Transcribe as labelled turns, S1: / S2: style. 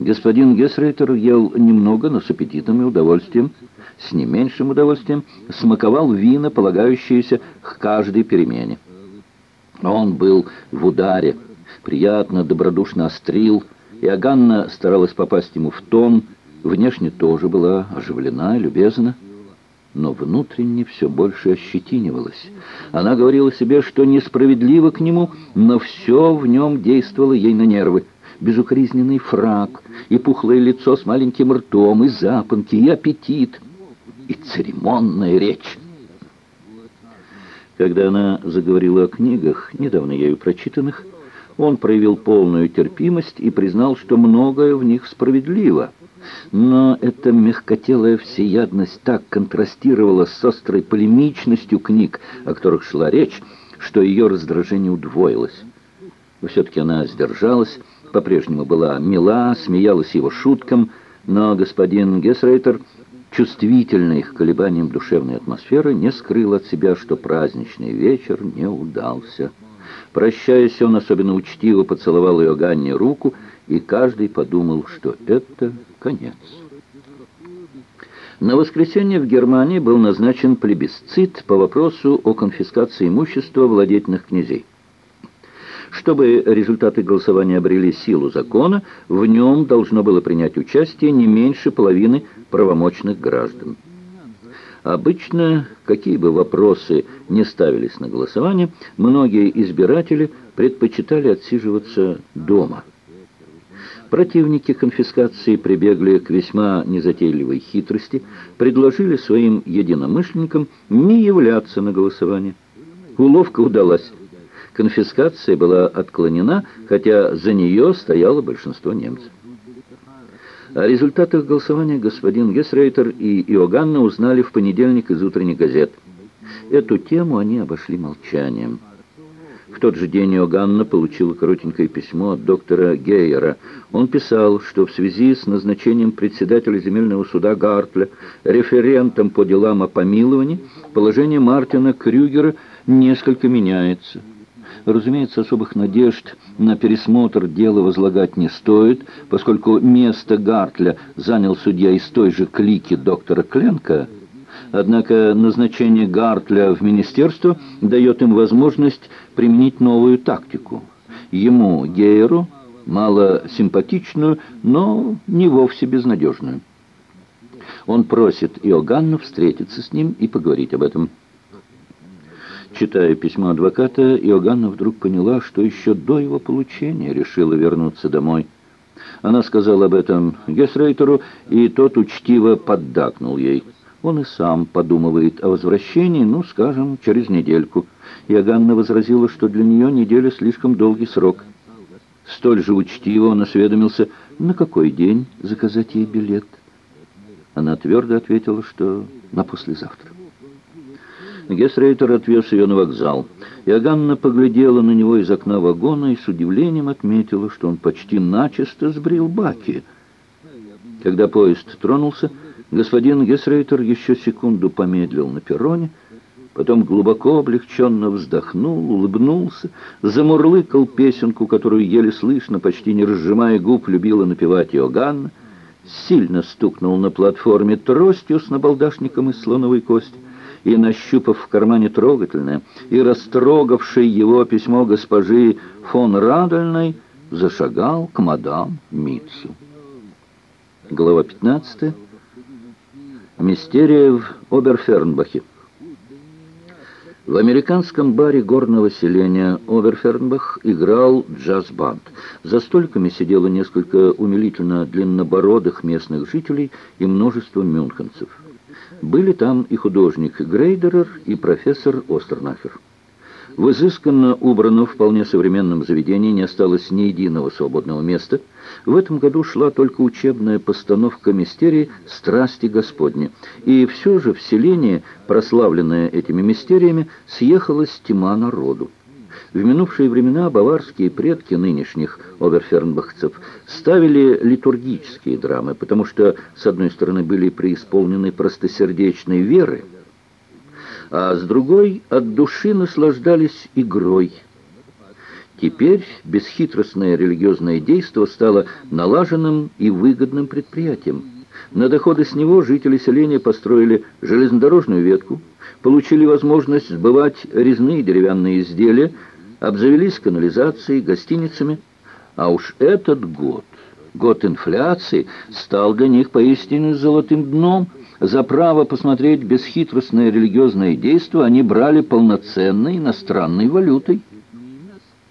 S1: Господин Гесрейтер ел немного, но с аппетитом и удовольствием, с не меньшим удовольствием, смаковал вина, полагающиеся к каждой перемене. Он был в ударе, приятно, добродушно острил, и Аганна старалась попасть ему в тон, внешне тоже была оживлена, любезна, но внутренне все больше ощетинивалась. Она говорила себе, что несправедливо к нему, но все в нем действовало ей на нервы. Безукоризненный фраг, и пухлое лицо с маленьким ртом, и запонки, и аппетит, и церемонная речь. Когда она заговорила о книгах, недавно ею прочитанных, он проявил полную терпимость и признал, что многое в них справедливо. Но эта мягкотелая всеядность так контрастировала с острой полемичностью книг, о которых шла речь, что ее раздражение удвоилось. Все-таки она сдержалась, по-прежнему была мила, смеялась его шуткам, но господин Гесрейтер, чувствительный к колебаниям душевной атмосферы, не скрыл от себя, что праздничный вечер не удался. Прощаясь, он особенно учтиво поцеловал ее Ганне руку, и каждый подумал, что это конец. На воскресенье в Германии был назначен плебисцит по вопросу о конфискации имущества владетельных князей. Чтобы результаты голосования обрели силу закона, в нем должно было принять участие не меньше половины правомочных граждан. Обычно, какие бы вопросы не ставились на голосование, многие избиратели предпочитали отсиживаться дома. Противники конфискации прибегли к весьма незатейливой хитрости, предложили своим единомышленникам не являться на голосование. Уловка удалась. Конфискация была отклонена, хотя за нее стояло большинство немцев. О результатах голосования господин Гесрейтер и Иоганна узнали в понедельник из утренних газет. Эту тему они обошли молчанием. В тот же день Иоганна получила коротенькое письмо от доктора Гейера. Он писал, что в связи с назначением председателя земельного суда Гартля референтом по делам о помиловании положение Мартина Крюгера несколько меняется. Разумеется, особых надежд на пересмотр дела возлагать не стоит, поскольку место Гартля занял судья из той же клики доктора Кленка. Однако назначение Гартля в министерство дает им возможность применить новую тактику. Ему, Гейеру, мало симпатичную, но не вовсе безнадежную. Он просит Иоганна встретиться с ним и поговорить об этом. Читая письмо адвоката, Иоганна вдруг поняла, что еще до его получения решила вернуться домой. Она сказала об этом Гесрейтеру, и тот учтиво поддакнул ей. Он и сам подумывает о возвращении, ну, скажем, через недельку. Иоганна возразила, что для нее неделя слишком долгий срок. Столь же учтиво он осведомился, на какой день заказать ей билет. Она твердо ответила, что на послезавтра. Гесрейтер отвез ее на вокзал. Иоганна поглядела на него из окна вагона и с удивлением отметила, что он почти начисто сбрил баки. Когда поезд тронулся, господин Гесрейтер еще секунду помедлил на перроне, потом глубоко облегченно вздохнул, улыбнулся, замурлыкал песенку, которую еле слышно, почти не разжимая губ, любила напевать Иоганна, сильно стукнул на платформе тростью с набалдашником из слоновой кости, и, нащупав в кармане трогательное и растрогавший его письмо госпожи фон Радольной, зашагал к мадам Митцу. Глава 15. Мистерия в Оберфернбахе. В американском баре горного селения Оберфернбах играл джаз-банд. За столиками сидело несколько умилительно длиннобородых местных жителей и множество мюнхенцев. Были там и художник Грейдерер, и профессор Остернахер. В изысканно убранном, вполне современном заведении не осталось ни единого свободного места. В этом году шла только учебная постановка мистерии «Страсти Господни». И все же в селении, прославленное этими мистериями, съехалась тьма народу. В минувшие времена баварские предки нынешних оверфернбахцев ставили литургические драмы, потому что, с одной стороны, были преисполнены простосердечной веры, а с другой от души наслаждались игрой. Теперь бесхитростное религиозное действо стало налаженным и выгодным предприятием. На доходы с него жители селения построили железнодорожную ветку, получили возможность сбывать резные деревянные изделия, обзавелись канализацией, гостиницами. А уж этот год, год инфляции, стал для них поистине золотым дном. За право посмотреть бесхитростное религиозное действо они брали полноценной иностранной валютой.